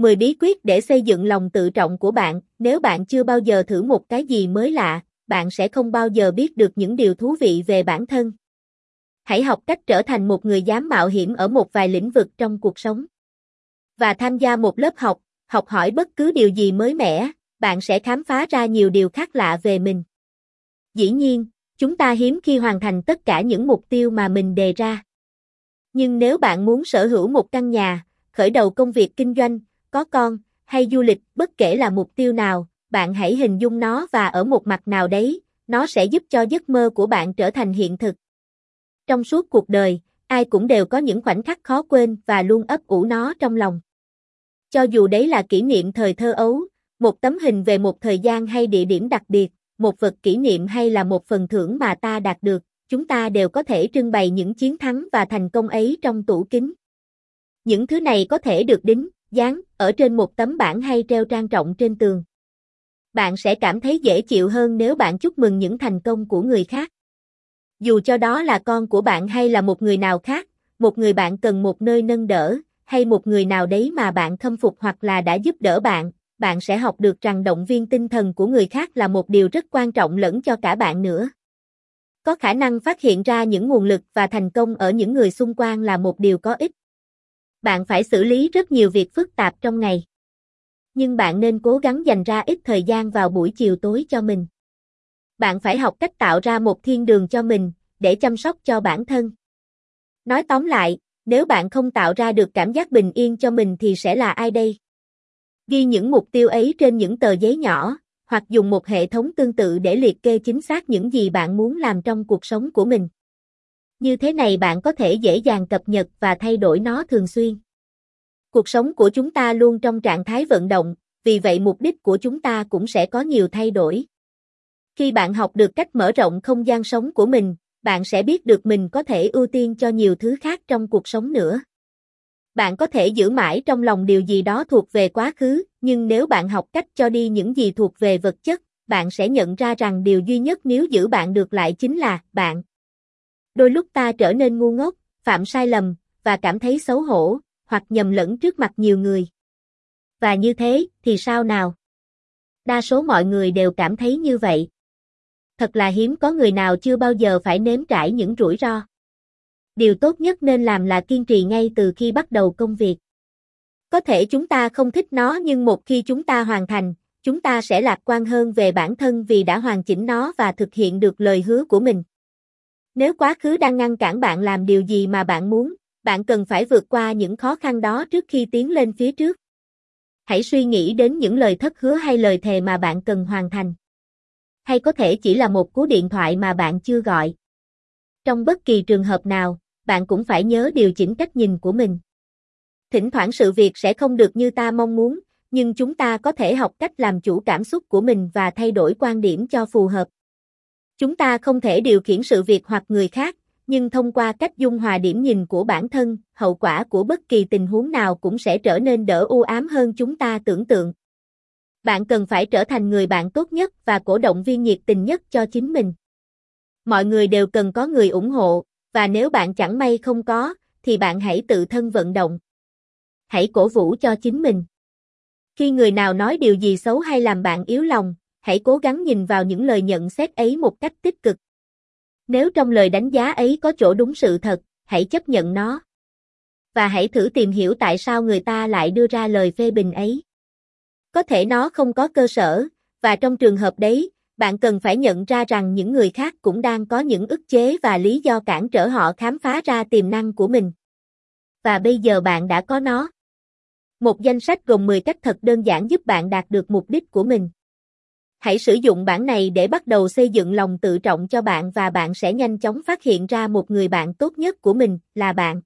10 bí quyết để xây dựng lòng tự trọng của bạn, nếu bạn chưa bao giờ thử một cái gì mới lạ, bạn sẽ không bao giờ biết được những điều thú vị về bản thân. Hãy học cách trở thành một người dám mạo hiểm ở một vài lĩnh vực trong cuộc sống. Và tham gia một lớp học, học hỏi bất cứ điều gì mới mẻ, bạn sẽ khám phá ra nhiều điều khác lạ về mình. Dĩ nhiên, chúng ta hiếm khi hoàn thành tất cả những mục tiêu mà mình đề ra. Nhưng nếu bạn muốn sở hữu một căn nhà, khởi đầu công việc kinh doanh, có con, hay du lịch, bất kể là mục tiêu nào, bạn hãy hình dung nó và ở một mặt nào đấy, nó sẽ giúp cho giấc mơ của bạn trở thành hiện thực. Trong suốt cuộc đời, ai cũng đều có những khoảnh khắc khó quên và luôn ấp ủ nó trong lòng. Cho dù đấy là kỷ niệm thời thơ ấu, một tấm hình về một thời gian hay địa điểm đặc biệt, một vật kỷ niệm hay là một phần thưởng mà ta đạt được, chúng ta đều có thể trưng bày những chiến thắng và thành công ấy trong tủ kính. Những thứ này có thể được đính, dán, ở trên một tấm bảng hay treo trang trọng trên tường. Bạn sẽ cảm thấy dễ chịu hơn nếu bạn chúc mừng những thành công của người khác. Dù cho đó là con của bạn hay là một người nào khác, một người bạn cần một nơi nâng đỡ, hay một người nào đấy mà bạn khâm phục hoặc là đã giúp đỡ bạn, bạn sẽ học được rằng động viên tinh thần của người khác là một điều rất quan trọng lẫn cho cả bạn nữa. Có khả năng phát hiện ra những nguồn lực và thành công ở những người xung quanh là một điều có ích. Bạn phải xử lý rất nhiều việc phức tạp trong ngày. Nhưng bạn nên cố gắng dành ra ít thời gian vào buổi chiều tối cho mình. Bạn phải học cách tạo ra một thiên đường cho mình, để chăm sóc cho bản thân. Nói tóm lại, nếu bạn không tạo ra được cảm giác bình yên cho mình thì sẽ là ai đây? Ghi những mục tiêu ấy trên những tờ giấy nhỏ, hoặc dùng một hệ thống tương tự để liệt kê chính xác những gì bạn muốn làm trong cuộc sống của mình. Như thế này bạn có thể dễ dàng cập nhật và thay đổi nó thường xuyên. Cuộc sống của chúng ta luôn trong trạng thái vận động, vì vậy mục đích của chúng ta cũng sẽ có nhiều thay đổi. Khi bạn học được cách mở rộng không gian sống của mình, bạn sẽ biết được mình có thể ưu tiên cho nhiều thứ khác trong cuộc sống nữa. Bạn có thể giữ mãi trong lòng điều gì đó thuộc về quá khứ, nhưng nếu bạn học cách cho đi những gì thuộc về vật chất, bạn sẽ nhận ra rằng điều duy nhất nếu giữ bạn được lại chính là bạn. Đôi lúc ta trở nên ngu ngốc, phạm sai lầm, và cảm thấy xấu hổ, hoặc nhầm lẫn trước mặt nhiều người. Và như thế, thì sao nào? Đa số mọi người đều cảm thấy như vậy. Thật là hiếm có người nào chưa bao giờ phải nếm trải những rủi ro. Điều tốt nhất nên làm là kiên trì ngay từ khi bắt đầu công việc. Có thể chúng ta không thích nó nhưng một khi chúng ta hoàn thành, chúng ta sẽ lạc quan hơn về bản thân vì đã hoàn chỉnh nó và thực hiện được lời hứa của mình. Nếu quá khứ đang ngăn cản bạn làm điều gì mà bạn muốn, bạn cần phải vượt qua những khó khăn đó trước khi tiến lên phía trước. Hãy suy nghĩ đến những lời thất hứa hay lời thề mà bạn cần hoàn thành. Hay có thể chỉ là một cú điện thoại mà bạn chưa gọi. Trong bất kỳ trường hợp nào, bạn cũng phải nhớ điều chỉnh cách nhìn của mình. Thỉnh thoảng sự việc sẽ không được như ta mong muốn, nhưng chúng ta có thể học cách làm chủ cảm xúc của mình và thay đổi quan điểm cho phù hợp. Chúng ta không thể điều khiển sự việc hoặc người khác, nhưng thông qua cách dung hòa điểm nhìn của bản thân, hậu quả của bất kỳ tình huống nào cũng sẽ trở nên đỡ u ám hơn chúng ta tưởng tượng. Bạn cần phải trở thành người bạn tốt nhất và cổ động viên nhiệt tình nhất cho chính mình. Mọi người đều cần có người ủng hộ, và nếu bạn chẳng may không có, thì bạn hãy tự thân vận động. Hãy cổ vũ cho chính mình. Khi người nào nói điều gì xấu hay làm bạn yếu lòng, hãy cố gắng nhìn vào những lời nhận xét ấy một cách tích cực. Nếu trong lời đánh giá ấy có chỗ đúng sự thật, hãy chấp nhận nó. Và hãy thử tìm hiểu tại sao người ta lại đưa ra lời phê bình ấy. Có thể nó không có cơ sở, và trong trường hợp đấy, bạn cần phải nhận ra rằng những người khác cũng đang có những ức chế và lý do cản trở họ khám phá ra tiềm năng của mình. Và bây giờ bạn đã có nó. Một danh sách gồm 10 cách thật đơn giản giúp bạn đạt được mục đích của mình. Hãy sử dụng bản này để bắt đầu xây dựng lòng tự trọng cho bạn và bạn sẽ nhanh chóng phát hiện ra một người bạn tốt nhất của mình, là bạn.